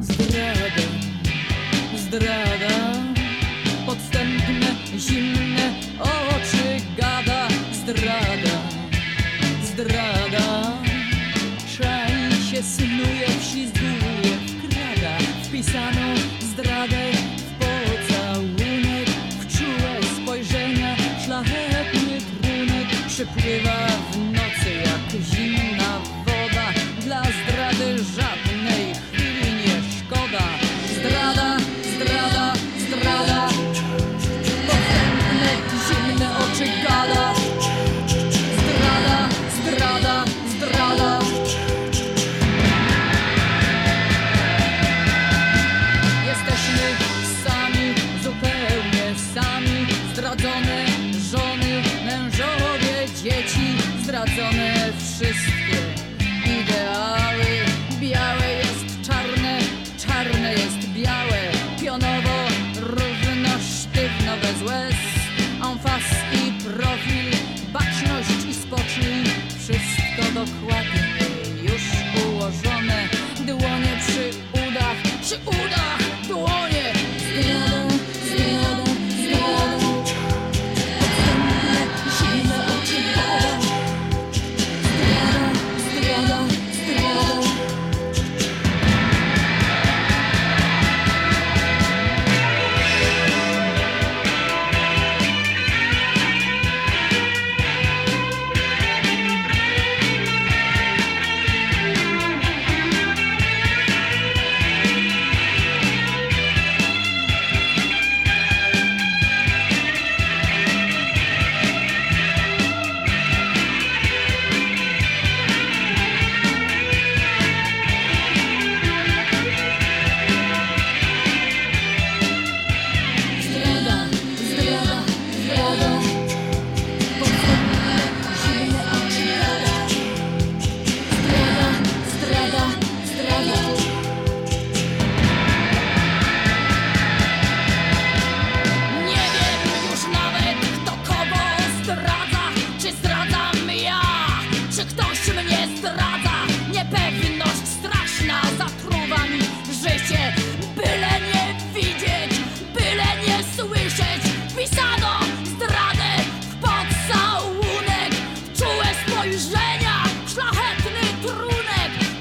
Zdrada, zdrada Podstępne, zimne oczy gada Zdrada, zdrada Czai się, snuje, wślizguje, wkrada. Wpisaną zdradę w pocałunek. W czułe spojrzenia szlachetny trunek. Przypływa w nocy jak zimna woda. Dla zdrady wszystkie.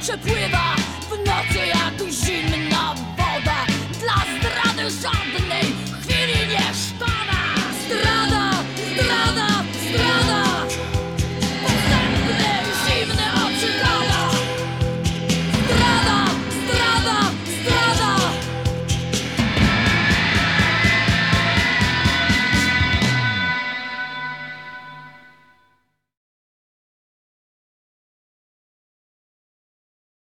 Je pourrais